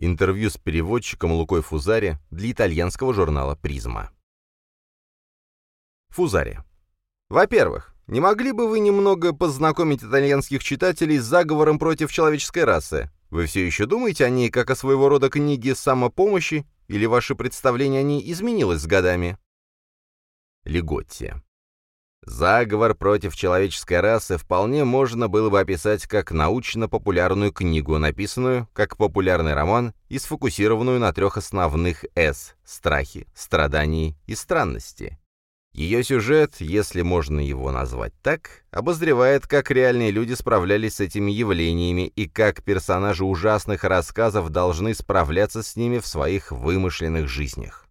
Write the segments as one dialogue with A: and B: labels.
A: Интервью с переводчиком Лукой Фузари для итальянского журнала «Призма». Фузари. Во-первых, не могли бы вы немного познакомить итальянских читателей с заговором против человеческой расы? Вы все еще думаете о ней как о своего рода книге самопомощи, или ваше представление о ней изменилось с годами? Леготти. Заговор против человеческой расы вполне можно было бы описать как научно-популярную книгу, написанную как популярный роман и сфокусированную на трех основных «С» — страхе, страдании и странности. Ее сюжет, если можно его назвать так, обозревает, как реальные люди справлялись с этими явлениями и как персонажи ужасных рассказов должны справляться с ними в своих вымышленных жизнях.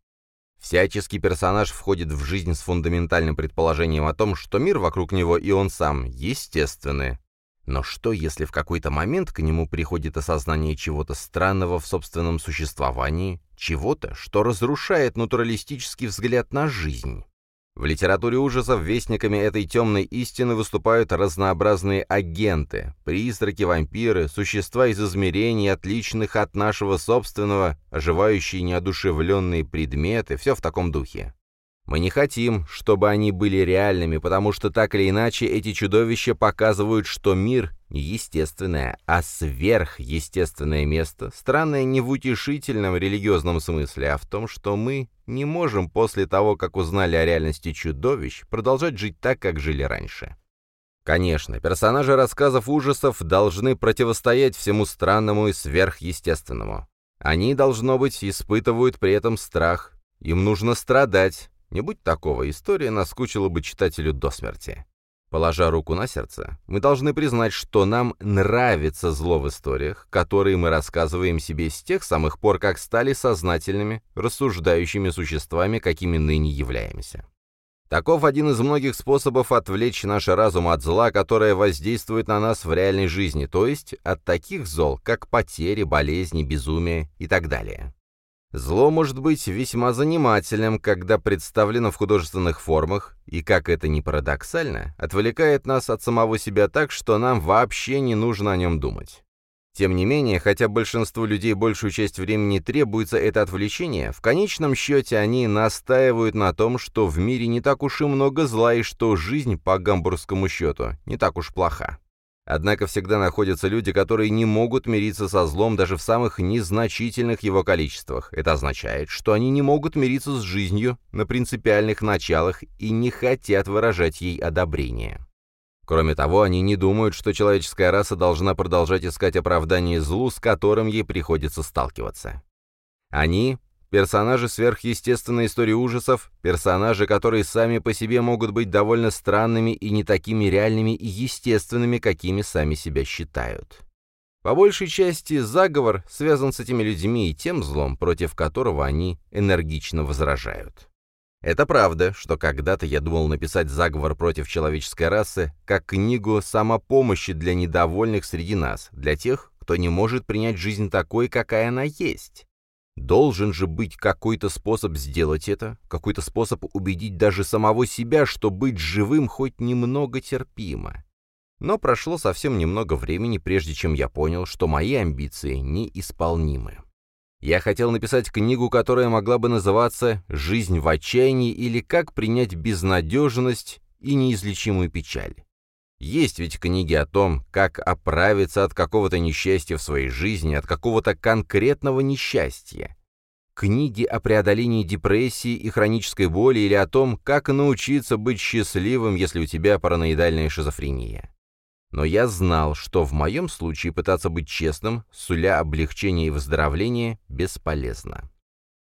A: Всяческий персонаж входит в жизнь с фундаментальным предположением о том, что мир вокруг него и он сам естественны. Но что, если в какой-то момент к нему приходит осознание чего-то странного в собственном существовании, чего-то, что разрушает натуралистический взгляд на жизнь? В литературе ужасов вестниками этой темной истины выступают разнообразные агенты, призраки, вампиры, существа из измерений, отличных от нашего собственного, оживающие неодушевленные предметы, все в таком духе. Мы не хотим, чтобы они были реальными, потому что так или иначе эти чудовища показывают, что мир не естественное, а сверхъестественное место, странное не в утешительном религиозном смысле, а в том, что мы не можем после того, как узнали о реальности чудовищ, продолжать жить так, как жили раньше. Конечно, персонажи рассказов ужасов должны противостоять всему странному и сверхъестественному. Они, должно быть, испытывают при этом страх. Им нужно страдать, не будь такого, история наскучила бы читателю до смерти. Положа руку на сердце, мы должны признать, что нам нравится зло в историях, которые мы рассказываем себе с тех самых пор, как стали сознательными, рассуждающими существами, какими ныне являемся. Таков один из многих способов отвлечь наш разум от зла, которое воздействует на нас в реальной жизни, то есть от таких зол, как потери, болезни, безумие и так далее. Зло может быть весьма занимательным, когда представлено в художественных формах, и, как это ни парадоксально, отвлекает нас от самого себя так, что нам вообще не нужно о нем думать. Тем не менее, хотя большинству людей большую часть времени требуется это отвлечение, в конечном счете они настаивают на том, что в мире не так уж и много зла и что жизнь, по гамбургскому счету, не так уж плоха. Однако всегда находятся люди, которые не могут мириться со злом даже в самых незначительных его количествах. Это означает, что они не могут мириться с жизнью на принципиальных началах и не хотят выражать ей одобрение. Кроме того, они не думают, что человеческая раса должна продолжать искать оправдание злу, с которым ей приходится сталкиваться. Они Персонажи сверхъестественной истории ужасов, персонажи, которые сами по себе могут быть довольно странными и не такими реальными и естественными, какими сами себя считают. По большей части заговор связан с этими людьми и тем злом, против которого они энергично возражают. Это правда, что когда-то я думал написать заговор против человеческой расы как книгу самопомощи для недовольных среди нас, для тех, кто не может принять жизнь такой, какая она есть. Должен же быть какой-то способ сделать это, какой-то способ убедить даже самого себя, что быть живым хоть немного терпимо. Но прошло совсем немного времени, прежде чем я понял, что мои амбиции неисполнимы. Я хотел написать книгу, которая могла бы называться «Жизнь в отчаянии» или «Как принять безнадежность и неизлечимую печаль». Есть ведь книги о том, как оправиться от какого-то несчастья в своей жизни, от какого-то конкретного несчастья. Книги о преодолении депрессии и хронической боли или о том, как научиться быть счастливым, если у тебя параноидальная шизофрения. Но я знал, что в моем случае пытаться быть честным, суля облегчение и выздоровление, бесполезно.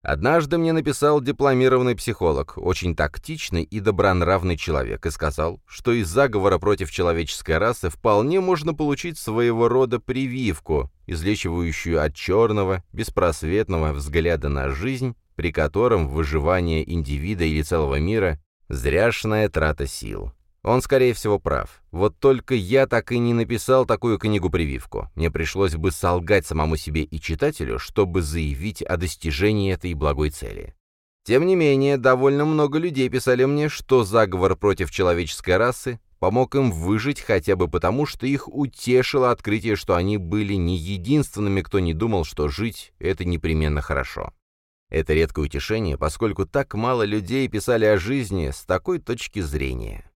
A: Однажды мне написал дипломированный психолог, очень тактичный и добронравный человек, и сказал, что из заговора против человеческой расы вполне можно получить своего рода прививку, излечивающую от черного, беспросветного взгляда на жизнь, при котором выживание индивида или целого мира – зряшная трата сил. Он, скорее всего, прав. Вот только я так и не написал такую книгу-прививку. Мне пришлось бы солгать самому себе и читателю, чтобы заявить о достижении этой благой цели. Тем не менее, довольно много людей писали мне, что заговор против человеческой расы помог им выжить хотя бы потому, что их утешило открытие, что они были не единственными, кто не думал, что жить — это непременно хорошо. Это редкое утешение, поскольку так мало людей писали о жизни с такой точки зрения.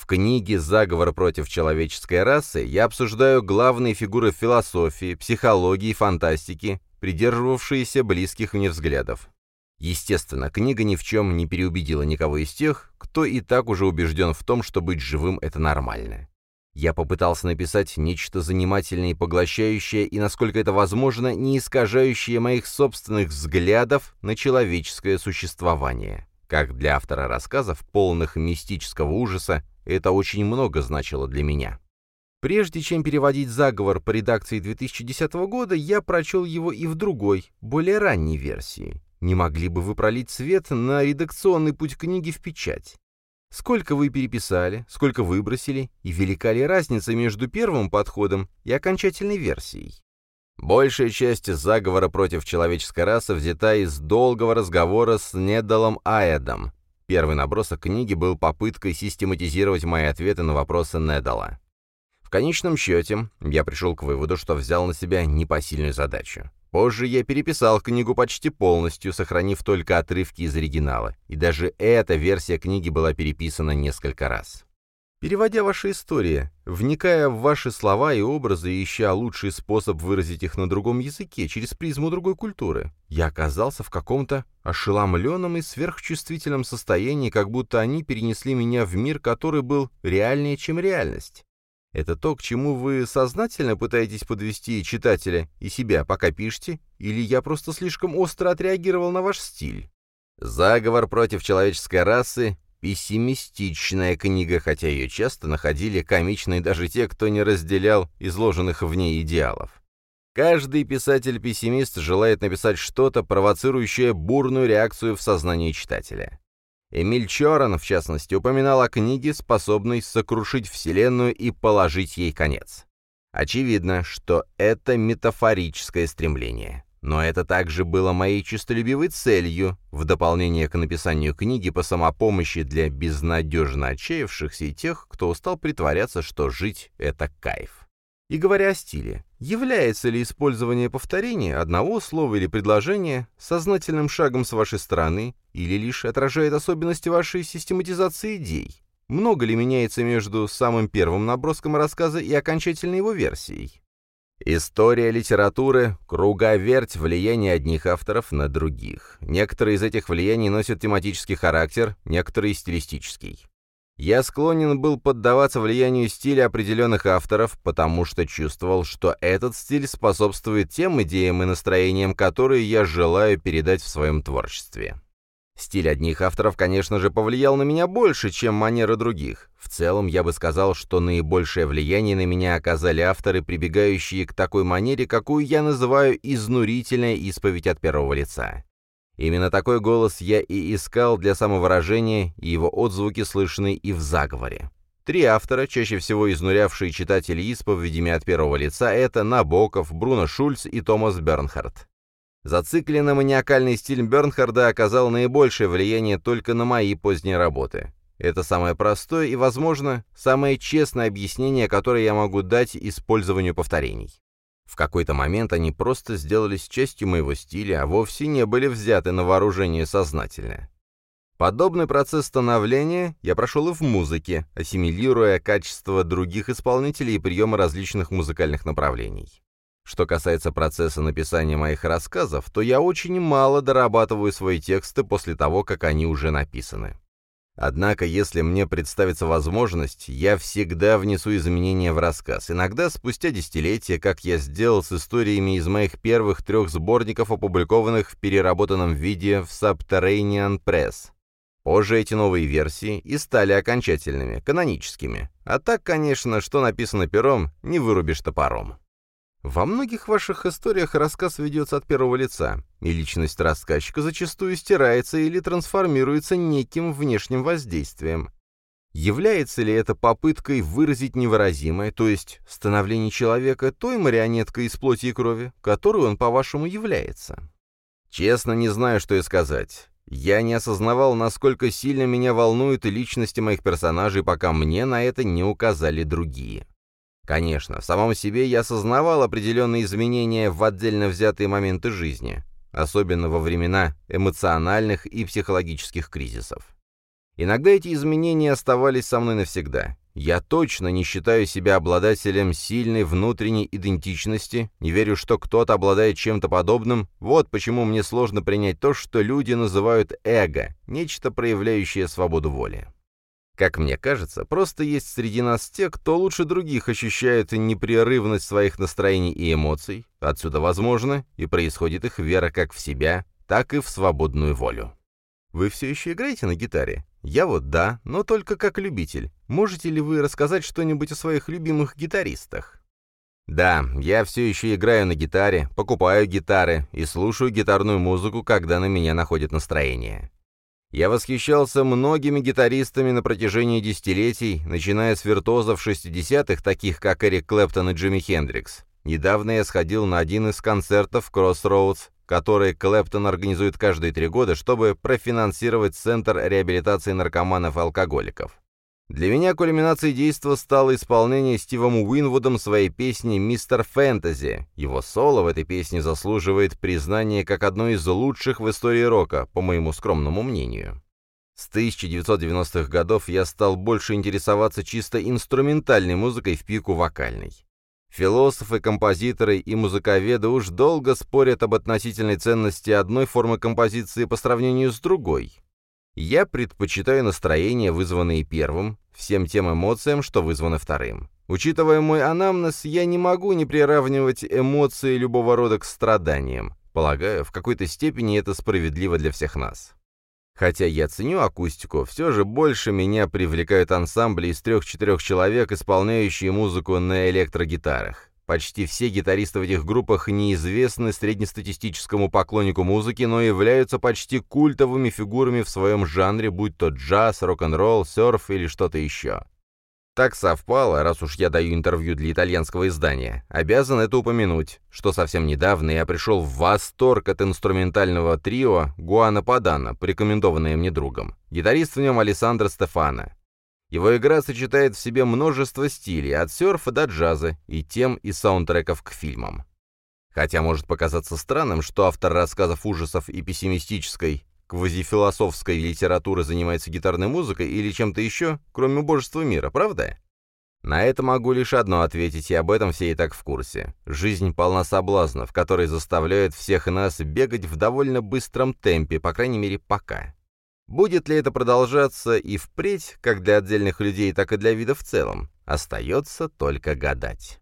A: В книге «Заговор против человеческой расы» я обсуждаю главные фигуры философии, психологии и фантастики, придерживавшиеся близких мне взглядов. Естественно, книга ни в чем не переубедила никого из тех, кто и так уже убежден в том, что быть живым — это нормально. Я попытался написать нечто занимательное и поглощающее, и, насколько это возможно, не искажающее моих собственных взглядов на человеческое существование. Как для автора рассказов, полных мистического ужаса, это очень много значило для меня. Прежде чем переводить заговор по редакции 2010 года, я прочел его и в другой, более ранней версии. Не могли бы вы пролить свет на редакционный путь книги в печать? Сколько вы переписали, сколько выбросили, и велика ли разница между первым подходом и окончательной версией? Большая часть заговора против человеческой расы взята из долгого разговора с Недалом Аэдом, Первый набросок книги был попыткой систематизировать мои ответы на вопросы Недала. В конечном счете, я пришел к выводу, что взял на себя непосильную задачу. Позже я переписал книгу почти полностью, сохранив только отрывки из оригинала, и даже эта версия книги была переписана несколько раз. Переводя ваши истории, вникая в ваши слова и образы ища лучший способ выразить их на другом языке, через призму другой культуры, я оказался в каком-то ошеломленном и сверхчувствительном состоянии, как будто они перенесли меня в мир, который был реальнее, чем реальность. Это то, к чему вы сознательно пытаетесь подвести читателя и себя, пока пишете, или я просто слишком остро отреагировал на ваш стиль? Заговор против человеческой расы Пессимистичная книга, хотя ее часто находили комичной даже те, кто не разделял изложенных в ней идеалов. Каждый писатель-пессимист желает написать что-то, провоцирующее бурную реакцию в сознании читателя. Эмиль Чоран, в частности, упоминал о книге, способной сокрушить Вселенную и положить ей конец. Очевидно, что это метафорическое стремление. Но это также было моей честолюбивой целью, в дополнение к написанию книги по самопомощи для безнадежно отчаявшихся и тех, кто устал притворяться, что жить — это кайф. И говоря о стиле, является ли использование повторения одного слова или предложения сознательным шагом с вашей стороны или лишь отражает особенности вашей систематизации идей? Много ли меняется между самым первым наброском рассказа и окончательной его версией? История литературы — круговерть влияния одних авторов на других. Некоторые из этих влияний носят тематический характер, некоторые — стилистический. Я склонен был поддаваться влиянию стиля определенных авторов, потому что чувствовал, что этот стиль способствует тем идеям и настроениям, которые я желаю передать в своем творчестве. Стиль одних авторов, конечно же, повлиял на меня больше, чем манера других. В целом, я бы сказал, что наибольшее влияние на меня оказали авторы, прибегающие к такой манере, какую я называю «изнурительная исповедь от первого лица». Именно такой голос я и искал для самовыражения, и его отзвуки слышны и в заговоре. Три автора, чаще всего изнурявшие читателей исповедями от первого лица, это Набоков, Бруно Шульц и Томас Бернхард. Зацикленно-маниакальный стиль Бернхарда оказал наибольшее влияние только на мои поздние работы. Это самое простое и, возможно, самое честное объяснение, которое я могу дать использованию повторений. В какой-то момент они просто сделались частью моего стиля, а вовсе не были взяты на вооружение сознательно. Подобный процесс становления я прошел и в музыке, ассимилируя качество других исполнителей и приемы различных музыкальных направлений. Что касается процесса написания моих рассказов, то я очень мало дорабатываю свои тексты после того, как они уже написаны. Однако, если мне представится возможность, я всегда внесу изменения в рассказ, иногда спустя десятилетия, как я сделал с историями из моих первых трех сборников, опубликованных в переработанном виде в Subterranean Press. Позже эти новые версии и стали окончательными, каноническими. А так, конечно, что написано пером, не вырубишь топором. Во многих ваших историях рассказ ведется от первого лица, и личность рассказчика зачастую стирается или трансформируется неким внешним воздействием. Является ли это попыткой выразить невыразимое, то есть становление человека той марионеткой из плоти и крови, которой он, по-вашему, является? Честно, не знаю, что и сказать. Я не осознавал, насколько сильно меня волнуют личности моих персонажей, пока мне на это не указали другие. Конечно, в самом себе я осознавал определенные изменения в отдельно взятые моменты жизни, особенно во времена эмоциональных и психологических кризисов. Иногда эти изменения оставались со мной навсегда. Я точно не считаю себя обладателем сильной внутренней идентичности, не верю, что кто-то обладает чем-то подобным. Вот почему мне сложно принять то, что люди называют эго, нечто проявляющее свободу воли. Как мне кажется, просто есть среди нас те, кто лучше других ощущает непрерывность своих настроений и эмоций, отсюда, возможно, и происходит их вера как в себя, так и в свободную волю. Вы все еще играете на гитаре? Я вот да, но только как любитель. Можете ли вы рассказать что-нибудь о своих любимых гитаристах? Да, я все еще играю на гитаре, покупаю гитары и слушаю гитарную музыку, когда на меня находит настроение. Я восхищался многими гитаристами на протяжении десятилетий, начиная с виртуозов 60-х, таких как Эрик Клэптон и Джимми Хендрикс. Недавно я сходил на один из концертов Crossroads, который Клэптон организует каждые три года, чтобы профинансировать Центр реабилитации наркоманов и алкоголиков. Для меня кульминацией действа стало исполнение Стивом Уинвудом своей песни «Мистер Фэнтези». Его соло в этой песне заслуживает признания как одно из лучших в истории рока, по моему скромному мнению. С 1990-х годов я стал больше интересоваться чисто инструментальной музыкой в пику вокальной. Философы, композиторы и музыковеды уж долго спорят об относительной ценности одной формы композиции по сравнению с другой. Я предпочитаю настроение, вызванное первым, всем тем эмоциям, что вызвано вторым. Учитывая мой анамнез, я не могу не приравнивать эмоции любого рода к страданиям. Полагаю, в какой-то степени это справедливо для всех нас. Хотя я ценю акустику, все же больше меня привлекают ансамбли из трех-четырех человек, исполняющие музыку на электрогитарах. Почти все гитаристы в этих группах неизвестны среднестатистическому поклоннику музыки, но являются почти культовыми фигурами в своем жанре, будь то джаз, рок-н-ролл, серф или что-то еще. Так совпало, раз уж я даю интервью для итальянского издания, обязан это упомянуть, что совсем недавно я пришел в восторг от инструментального трио Гуана Падана, порекомендованное мне другом. Гитарист в нем Алессандро Стефано. Его игра сочетает в себе множество стилей, от серфа до джаза, и тем и саундтреков к фильмам. Хотя может показаться странным, что автор рассказов ужасов и пессимистической, квазифилософской литературы занимается гитарной музыкой или чем-то еще, кроме божества мира, правда? На это могу лишь одно ответить, и об этом все и так в курсе. Жизнь полна соблазнов, которые заставляют всех нас бегать в довольно быстром темпе, по крайней мере, пока. Будет ли это продолжаться и впредь, как для отдельных людей, так и для вида в целом, остается только гадать.